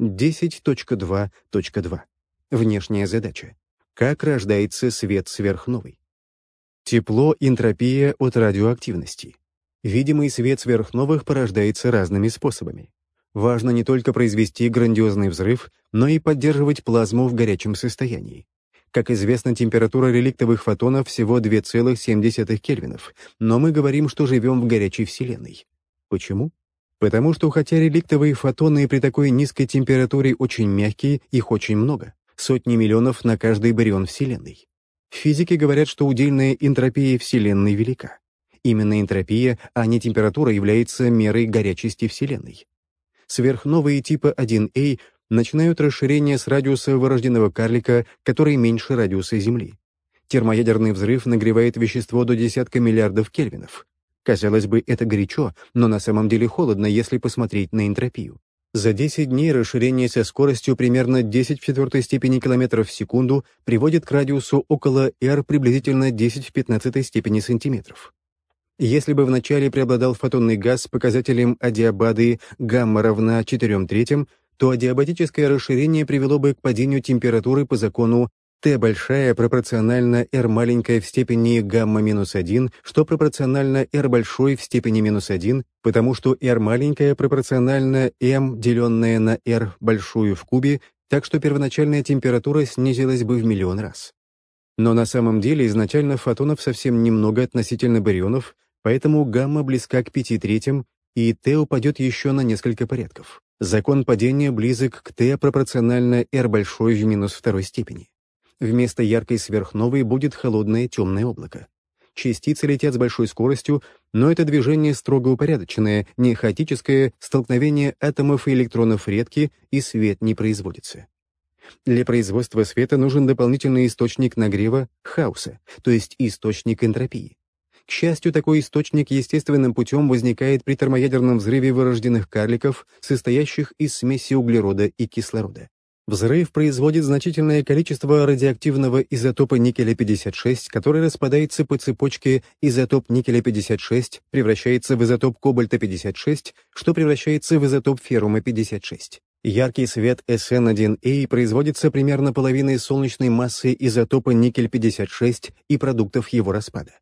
10.2.2. Внешняя задача. Как рождается свет сверхновой? Тепло — энтропия от радиоактивности. Видимый свет сверхновых порождается разными способами. Важно не только произвести грандиозный взрыв, но и поддерживать плазму в горячем состоянии. Как известно, температура реликтовых фотонов всего 2,7 кельвинов, но мы говорим, что живем в горячей Вселенной. Почему? Потому что хотя реликтовые фотоны при такой низкой температуре очень мягкие, их очень много, сотни миллионов на каждый барион Вселенной. Физики говорят, что удельная энтропия Вселенной велика. Именно энтропия, а не температура, является мерой горячести Вселенной. Сверхновые типа 1А начинают расширение с радиуса вырожденного карлика, который меньше радиуса Земли. Термоядерный взрыв нагревает вещество до десятка миллиардов кельвинов. Казалось бы, это горячо, но на самом деле холодно, если посмотреть на энтропию. За 10 дней расширение со скоростью примерно 10 в четвертой степени километров в секунду приводит к радиусу около r приблизительно 10 в 15 степени сантиметров. Если бы вначале преобладал фотонный газ с показателем адиабады гамма равна 4 третьим, то адиабатическое расширение привело бы к падению температуры по закону Т большая пропорциональна R маленькая в степени гамма-1, что пропорционально R большой в степени минус 1, потому что R маленькая пропорциональна m, деленная на R большую в кубе, так что первоначальная температура снизилась бы в миллион раз. Но на самом деле изначально фотонов совсем немного относительно барионов, поэтому гамма близка к 5 третьим, и Т упадет еще на несколько порядков. Закон падения близок к Т пропорционально R большой в минус второй степени. Вместо яркой сверхновой будет холодное темное облако. Частицы летят с большой скоростью, но это движение строго упорядоченное, не хаотическое, столкновение атомов и электронов редки, и свет не производится. Для производства света нужен дополнительный источник нагрева — хаоса, то есть источник энтропии. К счастью, такой источник естественным путем возникает при термоядерном взрыве вырожденных карликов, состоящих из смеси углерода и кислорода. Взрыв производит значительное количество радиоактивного изотопа никеля-56, который распадается по цепочке изотоп никеля-56, превращается в изотоп кобальта-56, что превращается в изотоп феррума-56. Яркий свет SN1A производится примерно половиной солнечной массы изотопа никель-56 и продуктов его распада.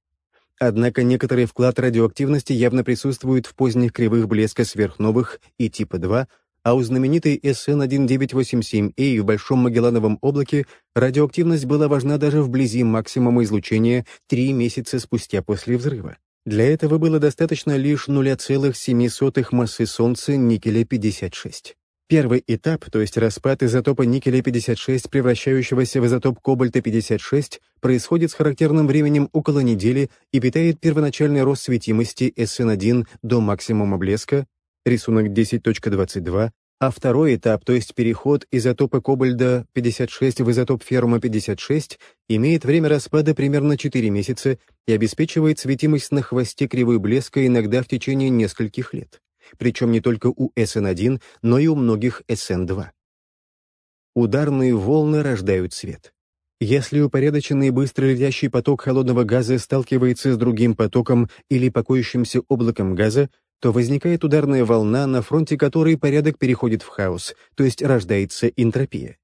Однако некоторый вклад радиоактивности явно присутствует в поздних кривых блеска сверхновых и типа 2, а у знаменитой SN1987A в Большом Магеллановом облаке радиоактивность была важна даже вблизи максимума излучения три месяца спустя после взрыва. Для этого было достаточно лишь 0,07 массы Солнца никеля-56. Первый этап, то есть распад изотопа никеля-56, превращающегося в изотоп кобальта-56, происходит с характерным временем около недели и питает первоначальный рост светимости SN1 до максимума блеска, рисунок 10.22, а второй этап, то есть переход изотопа кобальда-56 в изотоп феррума-56, имеет время распада примерно 4 месяца и обеспечивает светимость на хвосте кривой блеска иногда в течение нескольких лет причем не только у SN1, но и у многих SN2. Ударные волны рождают свет. Если упорядоченный быстро летящий поток холодного газа сталкивается с другим потоком или покоящимся облаком газа, то возникает ударная волна, на фронте которой порядок переходит в хаос, то есть рождается энтропия.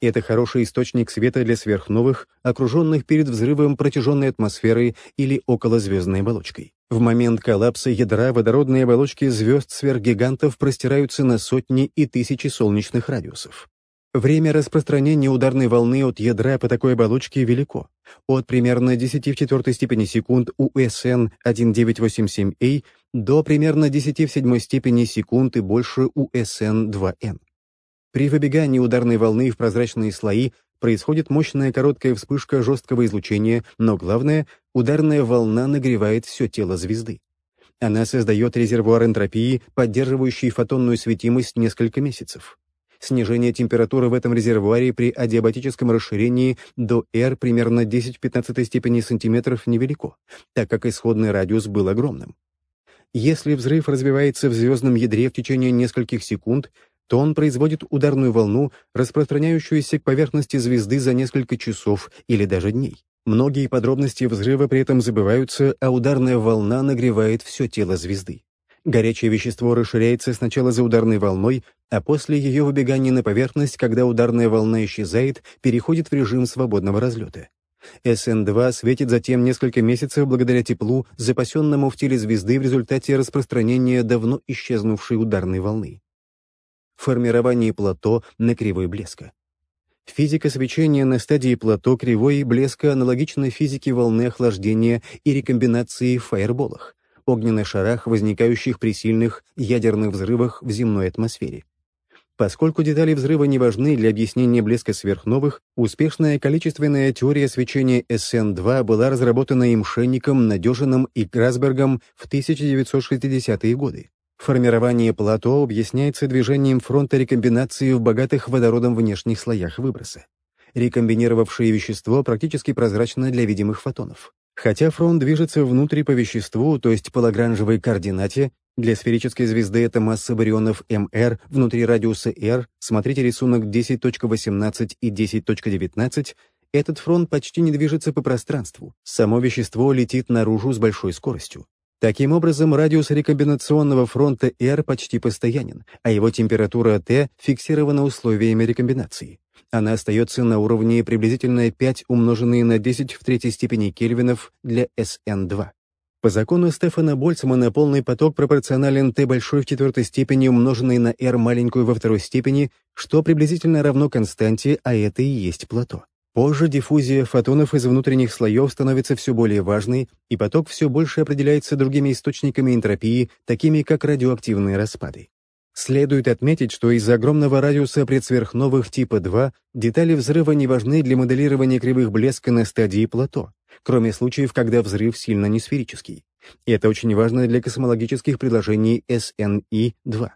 Это хороший источник света для сверхновых, окруженных перед взрывом протяженной атмосферой или околозвездной оболочкой. В момент коллапса ядра водородные оболочки звезд сверхгигантов простираются на сотни и тысячи солнечных радиусов. Время распространения ударной волны от ядра по такой оболочке велико. От примерно 10 в четвертой степени секунд у SN 1987A до примерно 10 в седьмой степени секунд и больше у SN 2N. При выбегании ударной волны в прозрачные слои происходит мощная короткая вспышка жесткого излучения, но главное, ударная волна нагревает все тело звезды. Она создает резервуар энтропии, поддерживающий фотонную светимость несколько месяцев. Снижение температуры в этом резервуаре при адиабатическом расширении до R примерно 10 в 15 степени сантиметров невелико, так как исходный радиус был огромным. Если взрыв развивается в звездном ядре в течение нескольких секунд, то он производит ударную волну, распространяющуюся к поверхности звезды за несколько часов или даже дней. Многие подробности взрыва при этом забываются, а ударная волна нагревает все тело звезды. Горячее вещество расширяется сначала за ударной волной, а после ее выбегания на поверхность, когда ударная волна исчезает, переходит в режим свободного разлета. СН-2 светит затем несколько месяцев благодаря теплу, запасенному в теле звезды в результате распространения давно исчезнувшей ударной волны. Формирование плато на кривой блеска. Физика свечения на стадии плато кривой блеска аналогична физике волны охлаждения и рекомбинации в фаерболах, огненных шарах, возникающих при сильных ядерных взрывах в земной атмосфере. Поскольку детали взрыва не важны для объяснения блеска сверхновых, успешная количественная теория свечения СН-2 была разработана им Шенником, Надежиным и Красбергом в 1960-е годы. Формирование плато объясняется движением фронта рекомбинации в богатых водородом внешних слоях выброса. Рекомбинировавшее вещество практически прозрачно для видимых фотонов. Хотя фронт движется внутрь по веществу, то есть по лагранжевой координате, для сферической звезды это масса барионов МР внутри радиуса R, смотрите рисунок 10.18 и 10.19, этот фронт почти не движется по пространству. Само вещество летит наружу с большой скоростью. Таким образом, радиус рекомбинационного фронта R почти постоянен, а его температура T фиксирована условиями рекомбинации. Она остается на уровне приблизительно 5 умноженные на 10 в третьей степени кельвинов для SN2. По закону Стефана Больцмана полный поток пропорционален t большой в четвертой степени умноженной на r маленькую во второй степени, что приблизительно равно константе, а это и есть плато. Позже диффузия фотонов из внутренних слоев становится все более важной, и поток все больше определяется другими источниками энтропии, такими как радиоактивные распады. Следует отметить, что из-за огромного радиуса предсверхновых типа 2 детали взрыва не важны для моделирования кривых блеска на стадии плато кроме случаев, когда взрыв сильно несферический. И это очень важно для космологических предложений SNI-2.